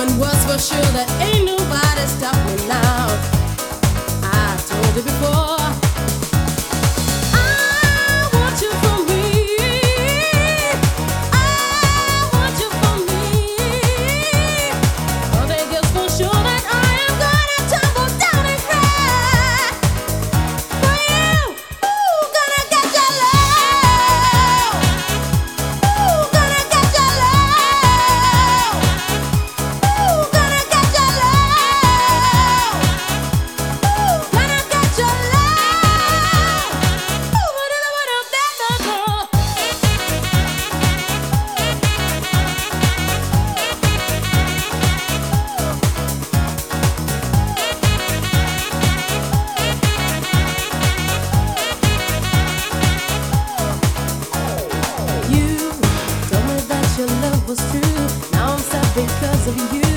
and was for sure that ain't nobody stop me now. I told you before. was true. Now I'm sad because of you.